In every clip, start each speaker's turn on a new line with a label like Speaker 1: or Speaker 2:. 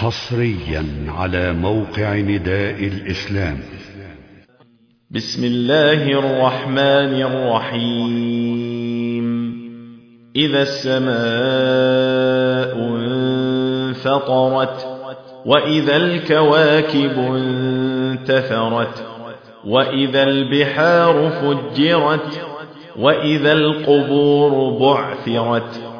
Speaker 1: حصريا على موقع نداء الإسلام.
Speaker 2: بسم الله الرحمن الرحيم. إذا السماء انفطرت وإذا الكواكب انتثرت وإذا البحار فجرت وإذا القبور بعثرت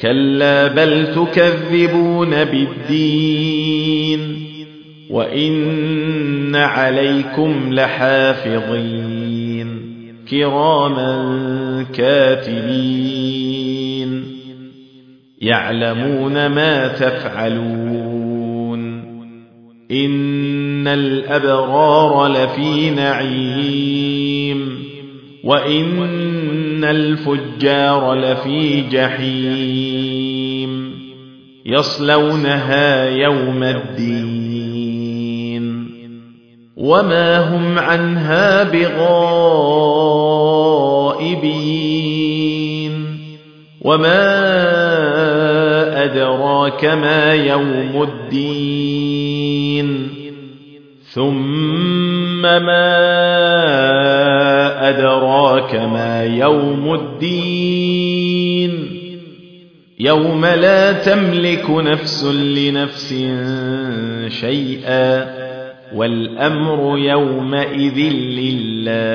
Speaker 2: كلا بل تكذبون بالدين وإن عليكم لحافظين كراما كاتبين يعلمون ما تفعلون إن الأبرار لفي نعيم وإن الفجار لفي جحيم يصلونها يوم الدين وما هم عنها بغائبين وما أدراك ما يوم الدين ثم ما أدراك ما يوم الدين؟ يوم لا تملك نفس لنفس شيئا والأمر يومئذ لله.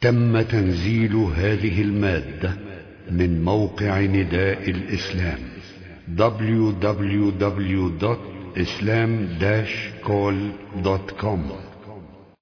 Speaker 1: تم تنزيل هذه المادة من موقع نداء الإسلام www.islam-call.com